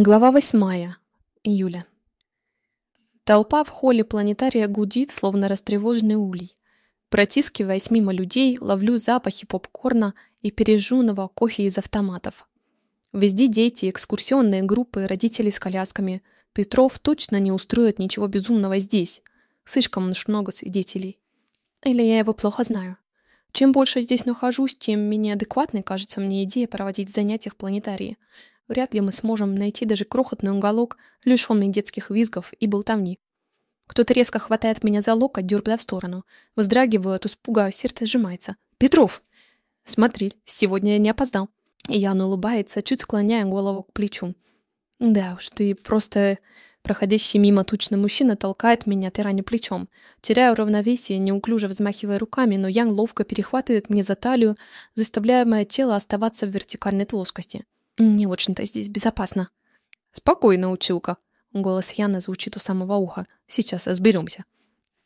Глава восьмая. Июля. Толпа в холле планетария гудит, словно растревоженный улей. Протискиваясь мимо людей, ловлю запахи попкорна и пережженного кофе из автоматов. Везде дети, экскурсионные группы, родители с колясками. Петров точно не устроит ничего безумного здесь. Слишком уж много свидетелей. Или я его плохо знаю. Чем больше здесь нахожусь, тем менее адекватной кажется мне идея проводить занятия в планетарии – Вряд ли мы сможем найти даже крохотный уголок, лишенный детских визгов и болтовни. Кто-то резко хватает меня за локоть, дергая в сторону. Вздрагиваю от испуга, сердце сжимается. «Петров!» «Смотри, сегодня я не опоздал». И Ян улыбается, чуть склоняя голову к плечу. «Да уж, ты просто...» Проходящий мимо тучный мужчина толкает меня тираня плечом. Теряю равновесие, неуклюже взмахивая руками, но Ян ловко перехватывает мне за талию, заставляя мое тело оставаться в вертикальной плоскости. Не очень-то здесь безопасно. Спокойно, училка. Голос Яны звучит у самого уха. Сейчас разберемся.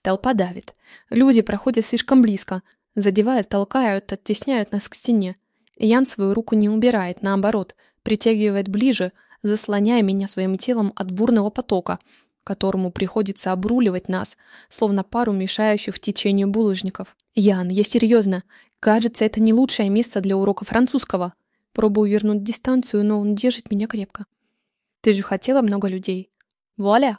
Толпа давит. Люди проходят слишком близко. Задевают, толкают, оттесняют нас к стене. Ян свою руку не убирает, наоборот, притягивает ближе, заслоняя меня своим телом от бурного потока, которому приходится обруливать нас, словно пару мешающих в течению булыжников. «Ян, я серьезно. Кажется, это не лучшее место для урока французского», Пробую вернуть дистанцию, но он держит меня крепко. Ты же хотела много людей. Вуаля!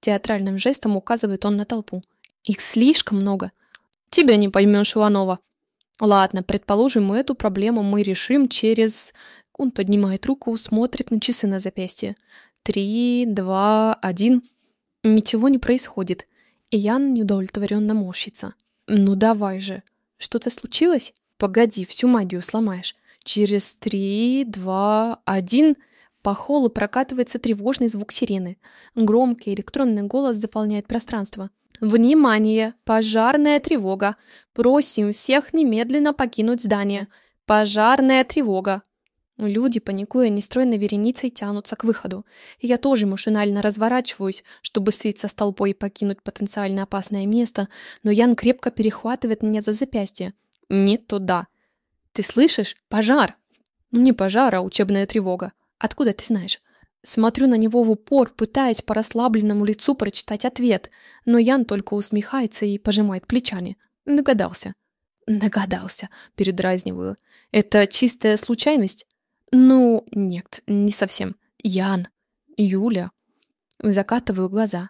Театральным жестом указывает он на толпу. Их слишком много. Тебя не поймешь, Иванова. Ладно, предположим, эту проблему мы решим через... Он поднимает руку, смотрит на часы на запястье. Три, два, один. Ничего не происходит. И Ян неудовлетворенно морщится. Ну давай же. Что-то случилось? Погоди, всю магию сломаешь. Через три, два, один по холлу прокатывается тревожный звук сирены. Громкий электронный голос заполняет пространство. «Внимание! Пожарная тревога! Просим всех немедленно покинуть здание! Пожарная тревога!» Люди, паникуя нестройной вереницей, тянутся к выходу. Я тоже машинально разворачиваюсь, чтобы слиться с толпой и покинуть потенциально опасное место, но Ян крепко перехватывает меня за запястье. Не туда. Ты слышишь? Пожар!» «Ну не пожар, а учебная тревога. Откуда ты знаешь?» Смотрю на него в упор, пытаясь по расслабленному лицу прочитать ответ, но Ян только усмехается и пожимает плечами. Догадался. Догадался, передразниваю. Это чистая случайность? Ну, нет, не совсем. Ян. Юля. Закатываю глаза.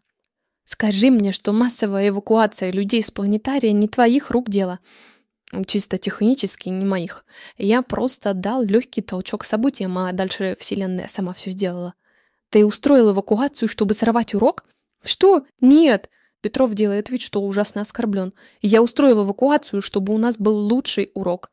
Скажи мне, что массовая эвакуация людей с планетария не твоих рук дело чисто технически, не моих. Я просто дал легкий толчок событиям, а дальше Вселенная сама все сделала. Ты устроил эвакуацию, чтобы сорвать урок? Что? Нет! Петров делает вид, что ужасно оскорблен. Я устроил эвакуацию, чтобы у нас был лучший урок.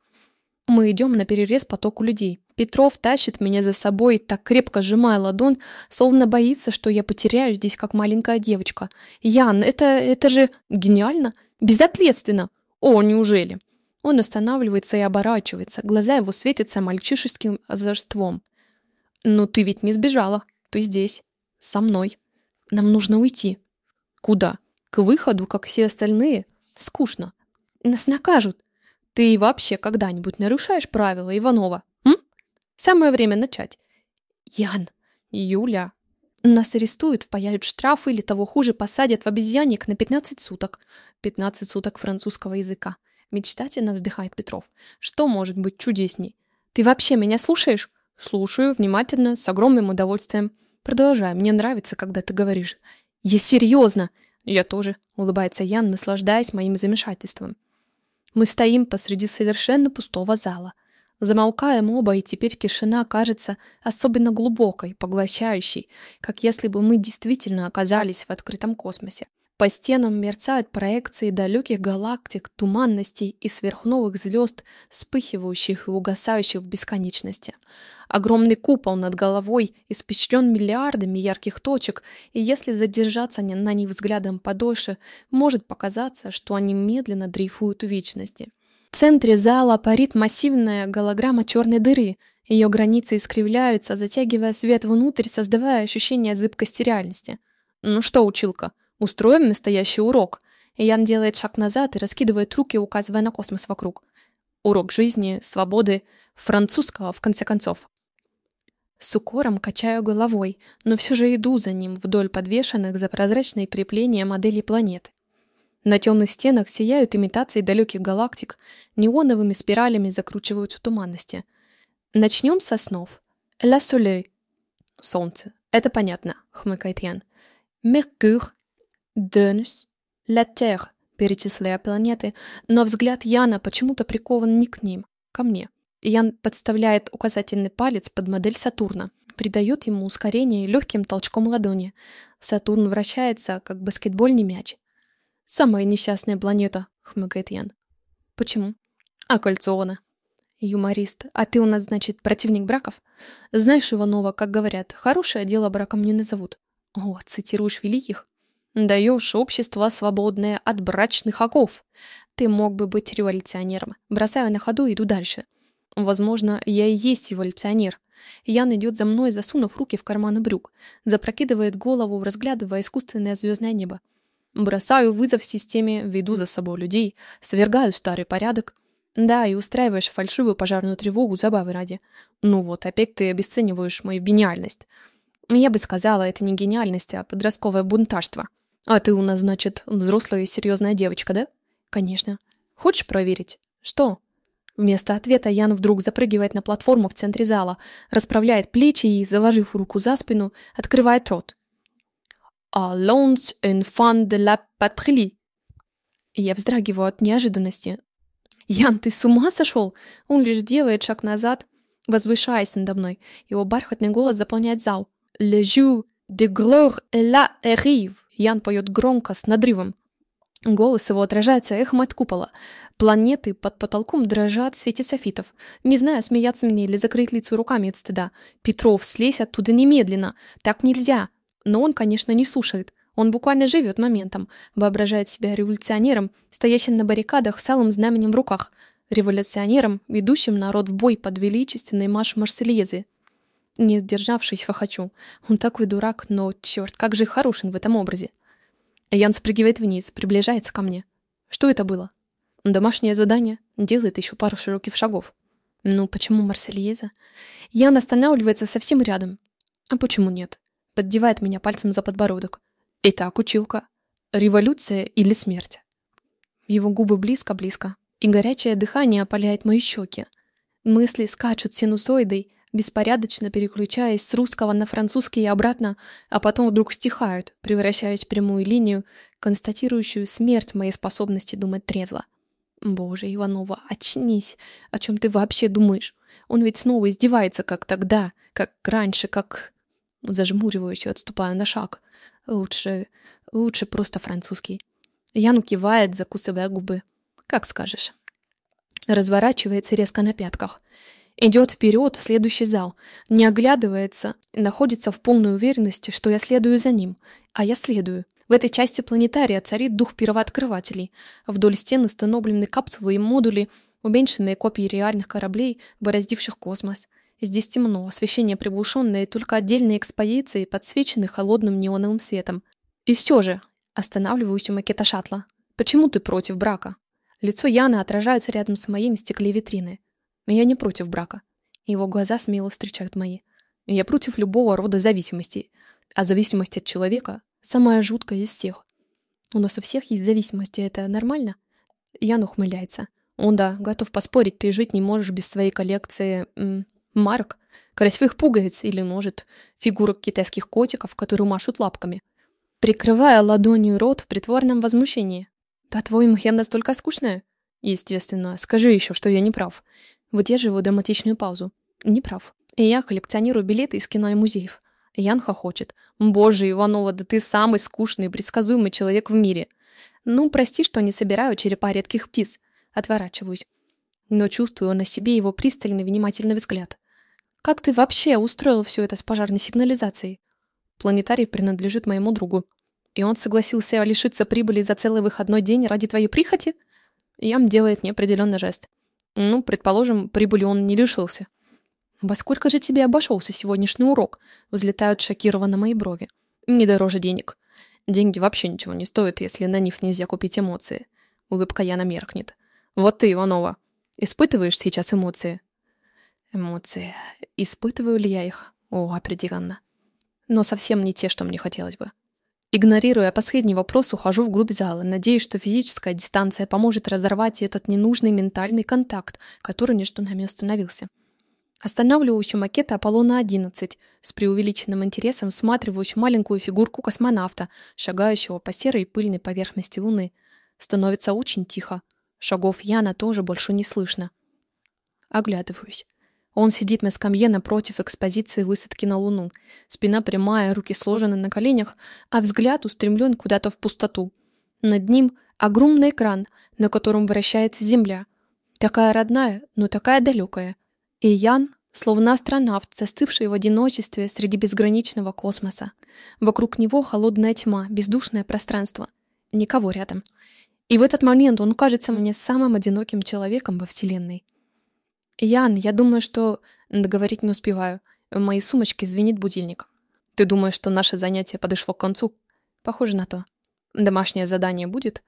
Мы идем на перерез потоку людей. Петров тащит меня за собой, так крепко сжимая ладонь, словно боится, что я потеряю здесь, как маленькая девочка. Ян, это, это же гениально, безответственно. О, неужели? Он останавливается и оборачивается. Глаза его светятся мальчишеским озорством. «Ну ты ведь не сбежала. Ты здесь. Со мной. Нам нужно уйти». «Куда? К выходу, как все остальные? Скучно. Нас накажут. Ты вообще когда-нибудь нарушаешь правила, Иванова? М? Самое время начать». «Ян, Юля, нас арестуют, впаяют штрафы или того хуже, посадят в обезьянник на 15 суток. 15 суток французского языка. Мечтательно вздыхает Петров. Что может быть чудесней? Ты вообще меня слушаешь? Слушаю, внимательно, с огромным удовольствием. Продолжай, мне нравится, когда ты говоришь. Я серьезно. Я тоже, улыбается Ян, наслаждаясь моим замешательством. Мы стоим посреди совершенно пустого зала. Замолкаем оба, и теперь тишина кажется особенно глубокой, поглощающей, как если бы мы действительно оказались в открытом космосе. По стенам мерцают проекции далеких галактик, туманностей и сверхновых звезд, вспыхивающих и угасающих в бесконечности. Огромный купол над головой испещрен миллиардами ярких точек, и если задержаться на них взглядом подольше, может показаться, что они медленно дрейфуют в вечности. В центре зала парит массивная голограмма черной дыры. Ее границы искривляются, затягивая свет внутрь, создавая ощущение зыбкости реальности. «Ну что, училка?» Устроим настоящий урок. Ян делает шаг назад и раскидывает руки, указывая на космос вокруг. Урок жизни, свободы, французского, в конце концов. С укором качаю головой, но все же иду за ним вдоль подвешенных за прозрачные крепления моделей планеты. На темных стенах сияют имитации далеких галактик, неоновыми спиралями закручиваются туманности. Начнем со снов. «La Soleil» — «Солнце». Это понятно, хмыкает Ян. «Mercure», «Venus», «La Terre», перечисляя планеты, но взгляд Яна почему-то прикован не к ним, ко мне. Ян подставляет указательный палец под модель Сатурна, придает ему ускорение легким толчком ладони. Сатурн вращается, как баскетбольный мяч. «Самая несчастная планета», — хмыкает Ян. «Почему?» «Окольцована». «Юморист, а ты у нас, значит, противник браков?» «Знаешь, Иванова, как говорят, хорошее дело браком не назовут». «О, цитируешь великих?» «Даешь общество свободное от брачных оков. Ты мог бы быть революционером. Бросаю на ходу и иду дальше. Возможно, я и есть эволюционер. Ян идет за мной, засунув руки в карманы брюк, запрокидывает голову, разглядывая искусственное звездное небо. Бросаю вызов системе, веду за собой людей, свергаю старый порядок. Да, и устраиваешь фальшивую пожарную тревогу забавы ради. Ну вот, опять ты обесцениваешь мою гениальность. Я бы сказала, это не гениальность, а подростковое бунтарство. А ты у нас, значит, взрослая и серьезная девочка, да? Конечно. Хочешь проверить? Что? Вместо ответа Ян вдруг запрыгивает на платформу в центре зала, расправляет плечи и, заложив руку за спину, открывает рот. «Allons enfants de la patrie!» Я вздрагиваю от неожиданности. «Ян, ты с ума сошел?» Он лишь делает шаг назад, возвышаясь надо мной. Его бархатный голос заполняет зал. «Le jour de gloire est là arrive!» Ян поет громко, с надрывом. Голос его отражается эхом от купола. Планеты под потолком дрожат в свете софитов. Не знаю, смеяться мне или закрыть лицо руками от стыда. «Петров, слезь оттуда немедленно! Так нельзя!» Но он, конечно, не слушает. Он буквально живет моментом, воображает себя революционером, стоящим на баррикадах с алым знаменем в руках, революционером, ведущим народ в бой под величественный марш Марсельезы. Не сдержавшись, хохочу. Он такой дурак, но, черт, как же хорошен в этом образе. Ян спрыгивает вниз, приближается ко мне. Что это было? Домашнее задание. Делает еще пару широких шагов. Ну, почему Марсельеза? Ян останавливается совсем рядом. А почему нет? поддевает меня пальцем за подбородок. «Итак, училка, революция или смерть?» Его губы близко-близко, и горячее дыхание опаляет мои щеки. Мысли скачут синусоидой, беспорядочно переключаясь с русского на французский и обратно, а потом вдруг стихают, превращаясь в прямую линию, констатирующую смерть моей способности думать трезво. Боже, Иванова, очнись! О чем ты вообще думаешь? Он ведь снова издевается, как тогда, как раньше, как... Зажмуриваюсь и отступаю на шаг. Лучше... лучше просто французский. Яну кивает, закусывая губы. Как скажешь. Разворачивается резко на пятках. Идет вперед в следующий зал. Не оглядывается находится в полной уверенности, что я следую за ним. А я следую. В этой части планетария царит дух первооткрывателей. Вдоль стен установлены капсулы и модули, уменьшенные копии реальных кораблей, бороздивших космос. Здесь темно, освещение приглушенное, только отдельные экспозиции подсвечены холодным неоновым светом. И все же, останавливаюсь у макета шаттла. Почему ты против брака? Лицо Яна отражается рядом с моим в стекле витрины. Я не против брака. Его глаза смело встречают мои. Я против любого рода зависимостей. А зависимость от человека – самая жуткая из всех. У нас у всех есть зависимости, это нормально? Ян ухмыляется. Он да, готов поспорить, ты жить не можешь без своей коллекции марок, красивых пуговиц или, может, фигурок китайских котиков, которые машут лапками, прикрывая ладонью рот в притворном возмущении. «По-твоему, я настолько скучная?» «Естественно. Скажи еще, что я не прав». Выдерживаю драматичную паузу. «Не прав. И я коллекционирую билеты из кино и музеев». Ян хохочет. «Боже, Иванова, да ты самый скучный и предсказуемый человек в мире». «Ну, прости, что не собираю черепа редких птиц». Отворачиваюсь. Но чувствую на себе его пристальный внимательный взгляд. Как ты вообще устроил все это с пожарной сигнализацией? Планетарий принадлежит моему другу. И он согласился лишиться прибыли за целый выходной день ради твоей прихоти? Ям делает неопределенный жест. Ну, предположим, прибыли он не лишился. Во сколько же тебе обошелся сегодняшний урок? Взлетают шокированно мои брови. Не дороже денег. Деньги вообще ничего не стоят, если на них нельзя купить эмоции. Улыбка Яна меркнет. Вот ты, Иванова, испытываешь сейчас эмоции? Эмоции. Испытываю ли я их? О, определенно. Но совсем не те, что мне хотелось бы. Игнорируя последний вопрос, ухожу вглубь зала, надеясь, что физическая дистанция поможет разорвать этот ненужный ментальный контакт, который между нами установился. Останавливаюсь у макета Аполлона-11, с преувеличенным интересом всматриваюсь маленькую фигурку космонавта, шагающего по серой пыльной поверхности Луны. Становится очень тихо. Шагов Яна тоже больше не слышно. Оглядываюсь. Он сидит на скамье напротив экспозиции высадки на Луну. Спина прямая, руки сложены на коленях, а взгляд устремлен куда-то в пустоту. Над ним огромный экран, на котором вращается Земля. Такая родная, но такая далекая. И Ян, словно астронавт, застывший в одиночестве среди безграничного космоса. Вокруг него холодная тьма, бездушное пространство. Никого рядом. И в этот момент он кажется мне самым одиноким человеком во Вселенной. «Ян, я думаю, что...» Договорить не успеваю. В моей сумочке звенит будильник. «Ты думаешь, что наше занятие подошло к концу?» «Похоже на то». «Домашнее задание будет?»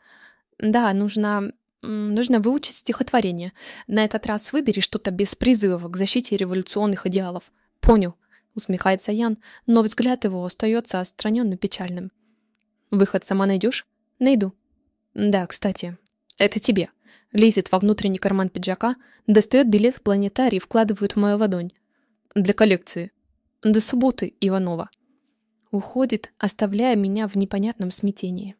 «Да, нужно Нужно выучить стихотворение. На этот раз выбери что-то без призывов к защите революционных идеалов. Понял, усмехается Ян, но взгляд его остается отстраненно печальным. Выход сама найдешь? Найду. Да, кстати, это тебе. Лезет во внутренний карман пиджака, достает билет в планетарий и вкладывает в мою ладонь. Для коллекции. До субботы, Иванова. Уходит, оставляя меня в непонятном смятении.